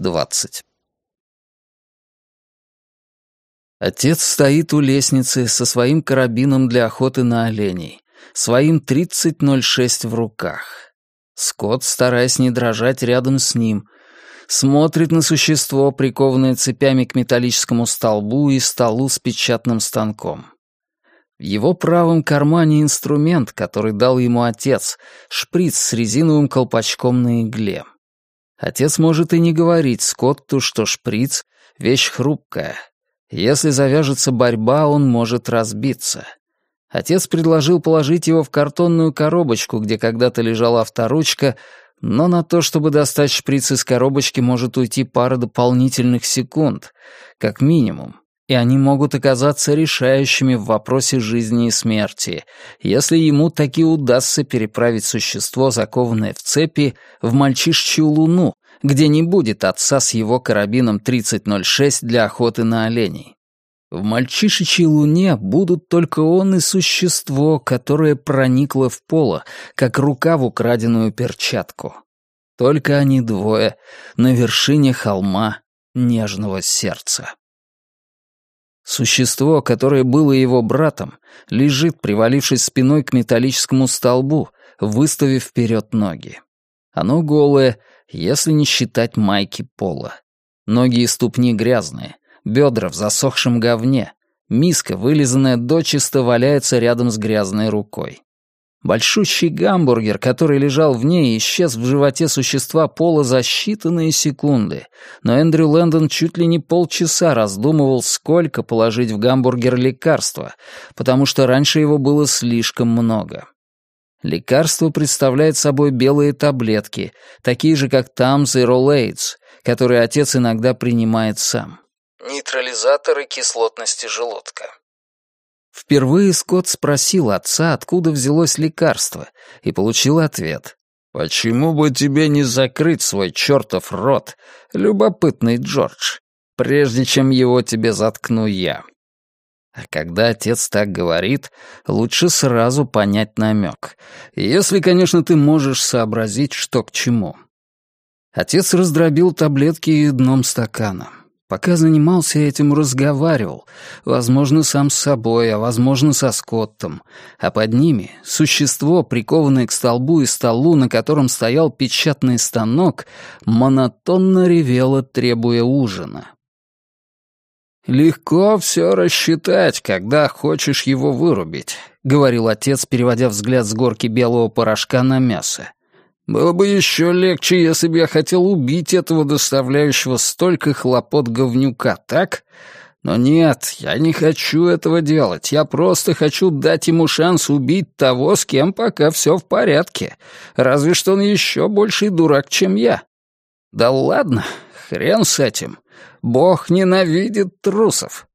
20. Отец стоит у лестницы со своим карабином для охоты на оленей, своим 3006 в руках. Скотт, стараясь не дрожать рядом с ним, смотрит на существо, прикованное цепями к металлическому столбу и столу с печатным станком. В его правом кармане инструмент, который дал ему отец, шприц с резиновым колпачком на игле. Отец может и не говорить Скотту, что шприц — вещь хрупкая. Если завяжется борьба, он может разбиться. Отец предложил положить его в картонную коробочку, где когда-то лежала авторучка, но на то, чтобы достать шприц из коробочки, может уйти пара дополнительных секунд, как минимум, и они могут оказаться решающими в вопросе жизни и смерти, если ему таки удастся переправить существо, закованное в цепи, в мальчишечью луну, где не будет отца с его карабином 3006 для охоты на оленей. В мальчишечьей луне будут только он и существо, которое проникло в поло, как рука в украденную перчатку. Только они двое на вершине холма нежного сердца. Существо, которое было его братом, лежит, привалившись спиной к металлическому столбу, выставив вперед ноги. Оно голое, если не считать майки пола. Ноги и ступни грязные, бедра в засохшем говне, миска, вылизанная дочисто, валяется рядом с грязной рукой. Большущий гамбургер, который лежал в ней, исчез в животе существа пола за считанные секунды, но Эндрю Лэндон чуть ли не полчаса раздумывал, сколько положить в гамбургер лекарства, потому что раньше его было слишком много. Лекарство представляет собой белые таблетки, такие же, как Тамс и Роллейдс, которые отец иногда принимает сам. Нейтрализаторы кислотности желудка. Впервые Скотт спросил отца, откуда взялось лекарство, и получил ответ. «Почему бы тебе не закрыть свой чертов рот, любопытный Джордж, прежде чем его тебе заткну я?» А когда отец так говорит, лучше сразу понять намек. Если, конечно, ты можешь сообразить, что к чему. Отец раздробил таблетки дном стакана. Пока занимался этим, разговаривал, возможно, сам с собой, а возможно, со Скоттом. А под ними — существо, прикованное к столбу и столу, на котором стоял печатный станок, монотонно ревело, требуя ужина. «Легко все рассчитать, когда хочешь его вырубить», — говорил отец, переводя взгляд с горки белого порошка на мясо. Было бы еще легче, если бы я хотел убить этого доставляющего столько хлопот говнюка, так? Но нет, я не хочу этого делать. Я просто хочу дать ему шанс убить того, с кем пока все в порядке. Разве что он еще больший дурак, чем я. Да ладно, хрен с этим. Бог ненавидит трусов.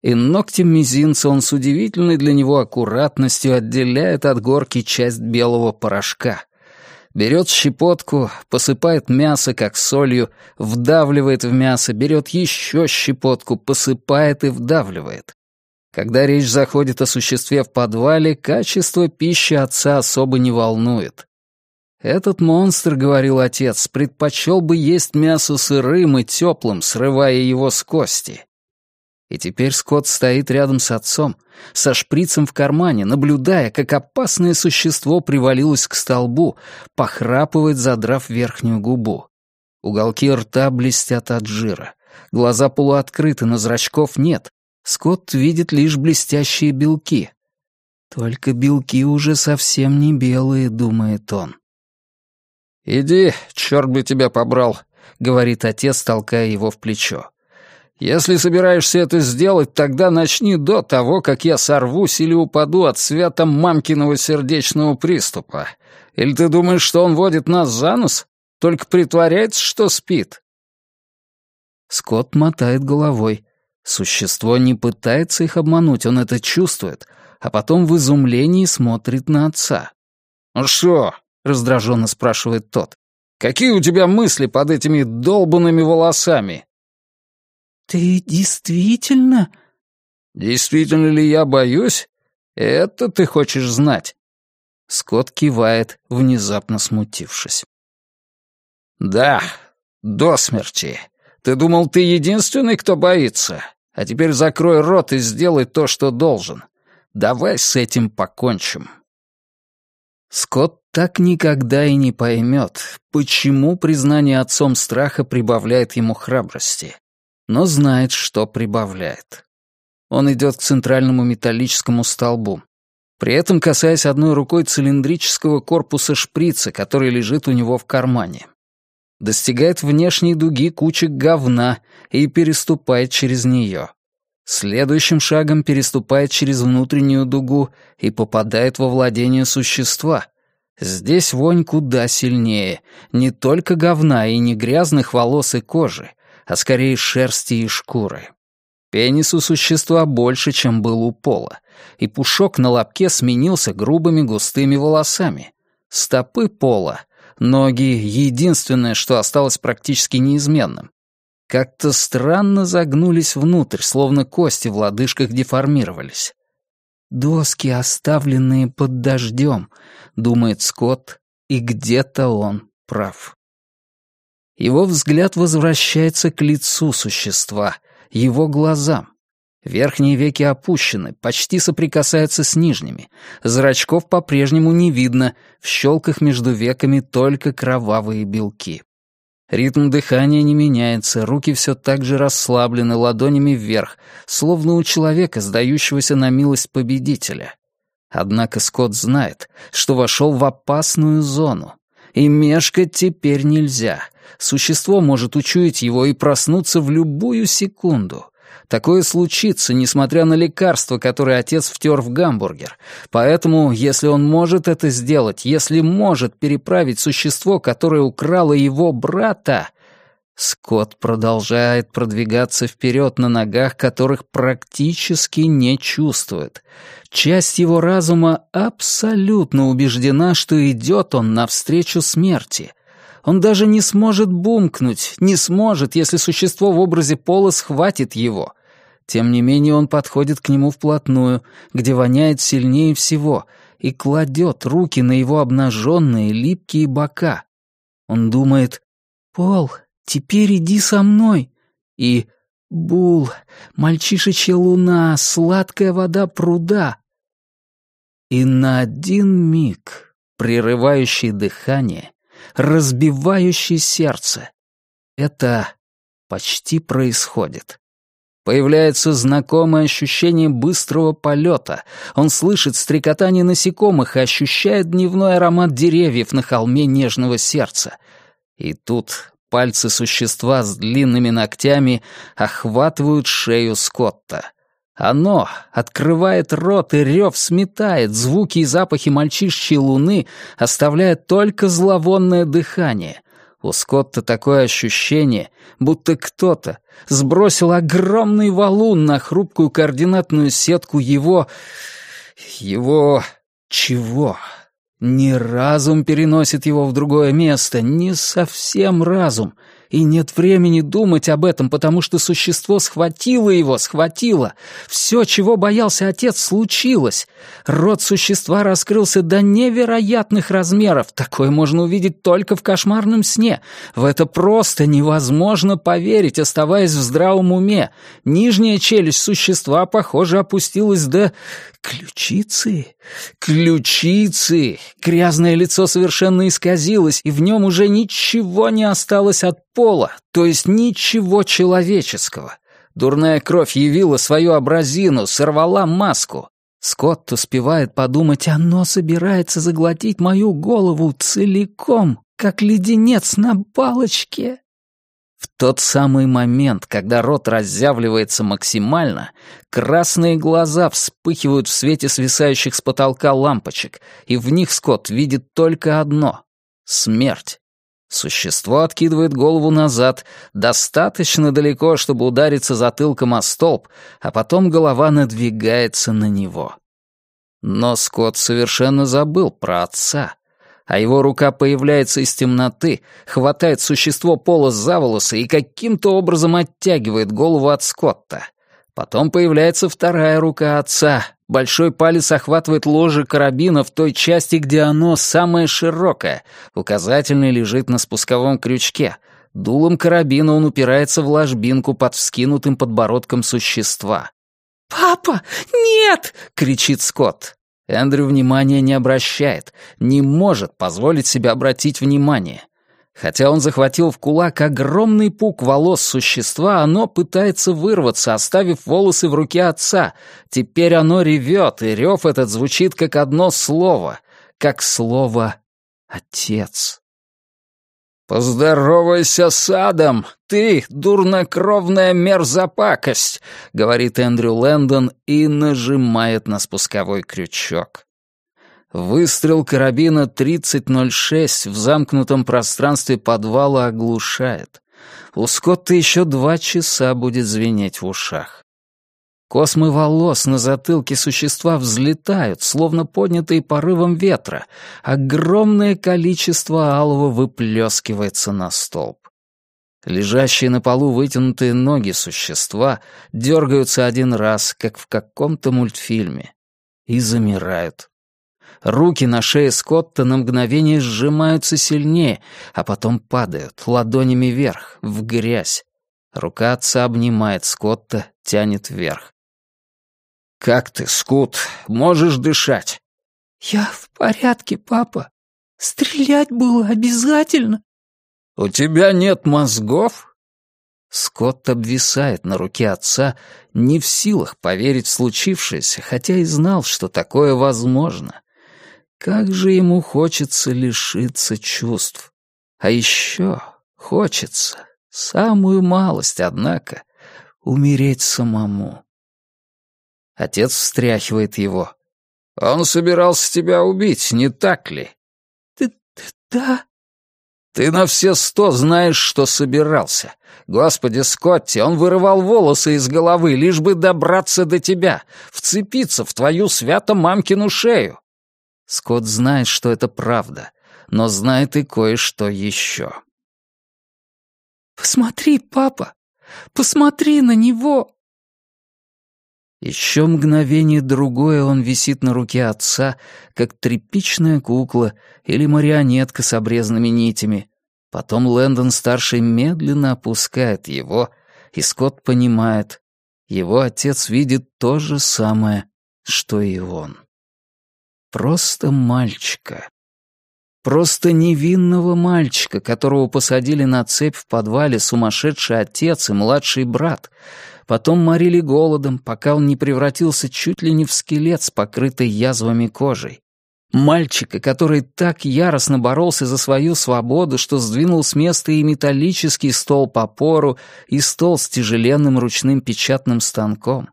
И ногтем мизинца он с удивительной для него аккуратностью отделяет от горки часть белого порошка берет щепотку, посыпает мясо как солью, вдавливает в мясо, берет еще щепотку, посыпает и вдавливает. Когда речь заходит о существе в подвале, качество пищи отца особо не волнует. «Этот монстр, — говорил отец, — предпочел бы есть мясо сырым и теплым, срывая его с кости. И теперь Скотт стоит рядом с отцом, со шприцем в кармане, наблюдая, как опасное существо привалилось к столбу, похрапывает, задрав верхнюю губу. Уголки рта блестят от жира. Глаза полуоткрыты, но зрачков нет. Скотт видит лишь блестящие белки. Только белки уже совсем не белые, думает он. «Иди, черт бы тебя побрал», — говорит отец, толкая его в плечо. Если собираешься это сделать, тогда начни до того, как я сорвусь или упаду от свята мамкиного сердечного приступа. Или ты думаешь, что он водит нас за нос? Только притворяется, что спит?» Скотт мотает головой. Существо не пытается их обмануть, он это чувствует, а потом в изумлении смотрит на отца. «Ну что?» — раздраженно спрашивает тот. «Какие у тебя мысли под этими долбанными волосами?» «Ты действительно...» «Действительно ли я боюсь? Это ты хочешь знать?» Скотт кивает, внезапно смутившись. «Да, до смерти. Ты думал, ты единственный, кто боится? А теперь закрой рот и сделай то, что должен. Давай с этим покончим». Скотт так никогда и не поймет, почему признание отцом страха прибавляет ему храбрости, но знает, что прибавляет. Он идет к центральному металлическому столбу, при этом касаясь одной рукой цилиндрического корпуса шприца, который лежит у него в кармане. Достигает внешней дуги кучек говна и переступает через нее. Следующим шагом переступает через внутреннюю дугу и попадает во владение существа. Здесь вонь куда сильнее. Не только говна и не грязных волос и кожи, а скорее шерсти и шкуры. Пенис у существа больше, чем был у пола, и пушок на лобке сменился грубыми густыми волосами. Стопы пола, ноги — единственное, что осталось практически неизменным как-то странно загнулись внутрь, словно кости в лодыжках деформировались. «Доски, оставленные под дождем», — думает Скотт, и где-то он прав. Его взгляд возвращается к лицу существа, его глазам. Верхние веки опущены, почти соприкасаются с нижними. Зрачков по-прежнему не видно, в щелках между веками только кровавые белки. Ритм дыхания не меняется, руки все так же расслаблены ладонями вверх, словно у человека, сдающегося на милость победителя. Однако Скотт знает, что вошел в опасную зону. И мешкать теперь нельзя. Существо может учуять его и проснуться в любую секунду. Такое случится, несмотря на лекарство, которое отец втер в гамбургер. Поэтому, если он может это сделать, если может переправить существо, которое украло его брата... Скотт продолжает продвигаться вперед на ногах, которых практически не чувствует. Часть его разума абсолютно убеждена, что идет он навстречу смерти — он даже не сможет бумкнуть, не сможет, если существо в образе пола схватит его. Тем не менее он подходит к нему вплотную, где воняет сильнее всего, и кладет руки на его обнаженные липкие бока. Он думает «Пол, теперь иди со мной» и «Бул, мальчишечья луна, сладкая вода пруда». И на один миг, прерывающий дыхание, разбивающий сердце, это почти происходит. Появляется знакомое ощущение быстрого полета. Он слышит стрекотание насекомых и ощущает дневной аромат деревьев на холме нежного сердца. И тут пальцы существа с длинными ногтями охватывают шею Скотта. Оно открывает рот и рев сметает звуки и запахи мальчишчьей луны, оставляя только зловонное дыхание — у Скотта такое ощущение, будто кто-то сбросил огромный валун на хрупкую координатную сетку его... его... чего? Не разум переносит его в другое место, не совсем разум — и нет времени думать об этом, потому что существо схватило его, схватило. Все, чего боялся отец, случилось. Рот существа раскрылся до невероятных размеров. Такое можно увидеть только в кошмарном сне. В это просто невозможно поверить, оставаясь в здравом уме. Нижняя челюсть существа, похоже, опустилась до... Ключицы? Ключицы! Грязное лицо совершенно исказилось, и в нем уже ничего не осталось от пола, то есть ничего человеческого. Дурная кровь явила свою образину, сорвала маску. Скотт успевает подумать, оно собирается заглотить мою голову целиком, как леденец на палочке. В тот самый момент, когда рот разъявливается максимально, красные глаза вспыхивают в свете свисающих с потолка лампочек, и в них Скотт видит только одно — смерть. Существо откидывает голову назад, достаточно далеко, чтобы удариться затылком о столб, а потом голова надвигается на него. Но Скотт совершенно забыл про отца а его рука появляется из темноты, хватает существо пола за волосы и каким-то образом оттягивает голову от Скотта. Потом появляется вторая рука отца. Большой палец охватывает ложе карабина в той части, где оно самое широкое. Указательный лежит на спусковом крючке. Дулом карабина он упирается в ложбинку под вскинутым подбородком существа. «Папа, нет!» — кричит Скотт. Эндрю внимания не обращает, не может позволить себе обратить внимание. Хотя он захватил в кулак огромный пук волос существа, оно пытается вырваться, оставив волосы в руке отца. Теперь оно ревет, и рев этот звучит как одно слово, как слово «отец». «Поздоровайся с Адом, ты, дурнокровная мерзопакость», — говорит Эндрю Лэндон и нажимает на спусковой крючок. Выстрел карабина 3006 в замкнутом пространстве подвала оглушает. У Скотта еще два часа будет звенеть в ушах. Космы волос на затылке существа взлетают, словно поднятые порывом ветра. Огромное количество алого выплескивается на столб. Лежащие на полу вытянутые ноги существа дергаются один раз, как в каком-то мультфильме, и замирают. Руки на шее Скотта на мгновение сжимаются сильнее, а потом падают ладонями вверх, в грязь. Рука отца обнимает Скотта, тянет вверх. «Как ты, Скот? Можешь дышать?» «Я в порядке, папа. Стрелять было обязательно». «У тебя нет мозгов?» Скотт обвисает на руке отца, не в силах поверить в случившееся, хотя и знал, что такое возможно. Как же ему хочется лишиться чувств. А еще хочется, самую малость, однако, умереть самому. Отец встряхивает его. «Он собирался тебя убить, не так ли?» «Ты... ты... да...» «Ты на все сто знаешь, что собирался. Господи, Скотти, он вырывал волосы из головы, лишь бы добраться до тебя, вцепиться в твою свято-мамкину шею. Скотт знает, что это правда, но знает и кое-что еще. «Посмотри, папа! Посмотри на него!» Еще мгновение другое он висит на руке отца, как тряпичная кукла или марионетка с обрезанными нитями. Потом Лэндон-старший медленно опускает его, и Скотт понимает, его отец видит то же самое, что и он. Просто мальчика. Просто невинного мальчика, которого посадили на цепь в подвале сумасшедший отец и младший брат. Потом морили голодом, пока он не превратился чуть ли не в скелет с покрытой язвами кожей. Мальчика, который так яростно боролся за свою свободу, что сдвинул с места и металлический стол по пору, и стол с тяжеленным ручным печатным станком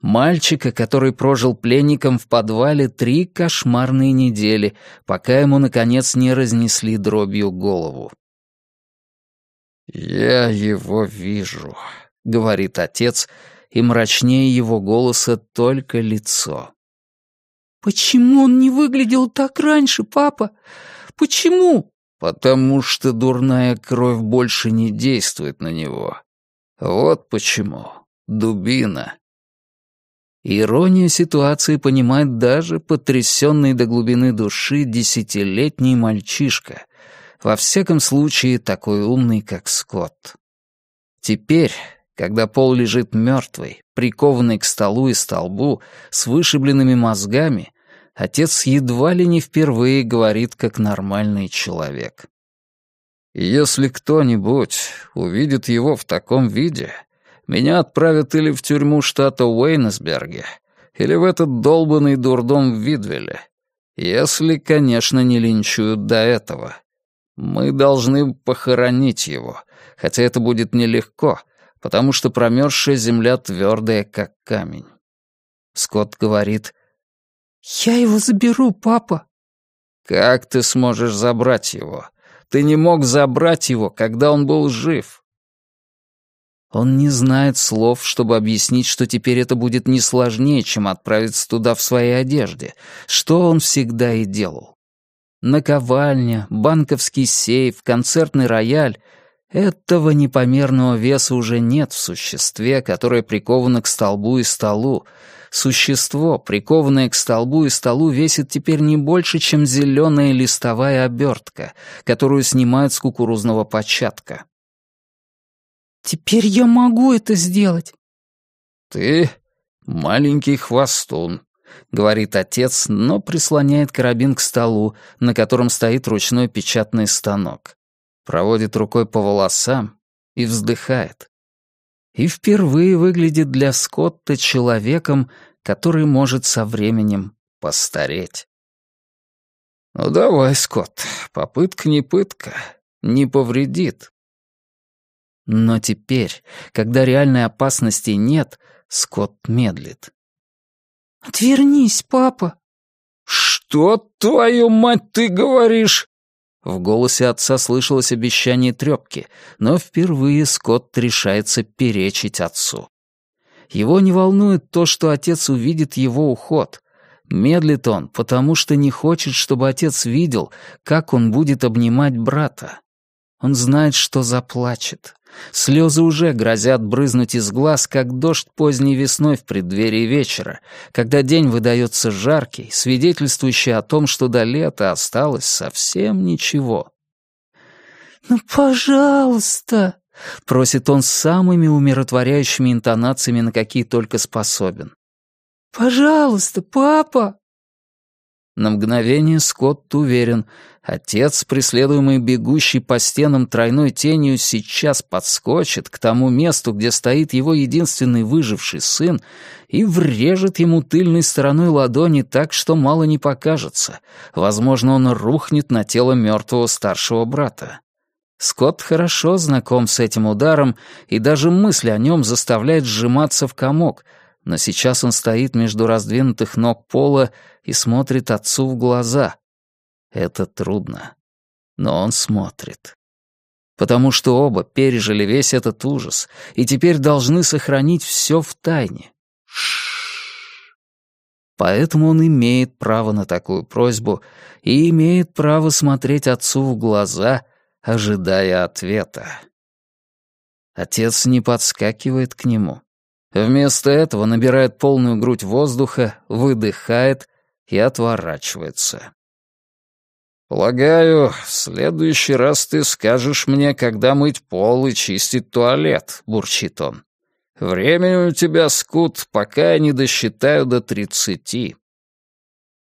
мальчика, который прожил пленником в подвале три кошмарные недели, пока ему, наконец, не разнесли дробью голову. «Я его вижу», — говорит отец, и мрачнее его голоса только лицо. «Почему он не выглядел так раньше, папа? Почему?» «Потому что дурная кровь больше не действует на него. Вот почему. Дубина Иронию ситуации понимает даже потрясенный до глубины души десятилетний мальчишка, во всяком случае такой умный, как Скотт. Теперь, когда Пол лежит мертвый, прикованный к столу и столбу, с вышибленными мозгами, отец едва ли не впервые говорит как нормальный человек. «Если кто-нибудь увидит его в таком виде, меня отправят или в тюрьму штата Уэйнсберге, или в этот долбанный дурдом в Видвеле. Если, конечно, не линчуют до этого. Мы должны похоронить его, хотя это будет нелегко, потому что промерзшая земля твердая, как камень. Скотт говорит, «Я его заберу, папа». «Как ты сможешь забрать его? Ты не мог забрать его, когда он был жив. Он не знает слов, чтобы объяснить, что теперь это будет не сложнее, чем отправиться туда в своей одежде, что он всегда и делал. Наковальня, банковский сейф, концертный рояль Этого непомерного веса уже нет в существе, которое приковано к столбу и столу. Существо, прикованное к столбу и столу, весит теперь не больше, чем зеленая листовая обертка, которую снимают с кукурузного початка. «Теперь я могу это сделать». «Ты маленький хвостун», — говорит отец, но прислоняет карабин к столу, на котором стоит ручной печатный станок проводит рукой по волосам и вздыхает. И впервые выглядит для Скотта человеком, который может со временем постареть. «Ну давай, Скотт, попытка не пытка, не повредит». Но теперь, когда реальной опасности нет, Скотт медлит. «Отвернись, папа!» «Что, твою мать, ты говоришь?» В голосе отца слышалось обещание трёпки, но впервые Скотт решается перечить отцу. Его не волнует то, что отец увидит его уход. Медлит он, потому что не хочет, чтобы отец видел, как он будет обнимать брата. Он знает, что заплачет. Слезы уже грозят брызнуть из глаз, как дождь поздней весной в преддверии вечера, когда день выдается жаркий, свидетельствующий о том, что до лета осталось совсем ничего. «Ну, пожалуйста!» — просит он самыми умиротворяющими интонациями, на какие только способен. «Пожалуйста, папа!» На мгновение Скотт уверен, отец, преследуемый бегущий по стенам тройной тенью, сейчас подскочит к тому месту, где стоит его единственный выживший сын, и врежет ему тыльной стороной ладони так, что мало не покажется. Возможно, он рухнет на тело мертвого старшего брата. Скотт хорошо знаком с этим ударом, и даже мысль о нем заставляет сжиматься в комок — но сейчас он стоит между раздвинутых ног пола и смотрит отцу в глаза. Это трудно. Но он смотрит. Потому что оба пережили весь этот ужас и теперь должны сохранить все в тайне. Поэтому он имеет право на такую просьбу и имеет право смотреть отцу в глаза, ожидая ответа. Отец не подскакивает к нему. Вместо этого набирает полную грудь воздуха, выдыхает и отворачивается. «Полагаю, в следующий раз ты скажешь мне, когда мыть пол и чистить туалет», — бурчит он. «Времени у тебя, скут, пока я не досчитаю до тридцати».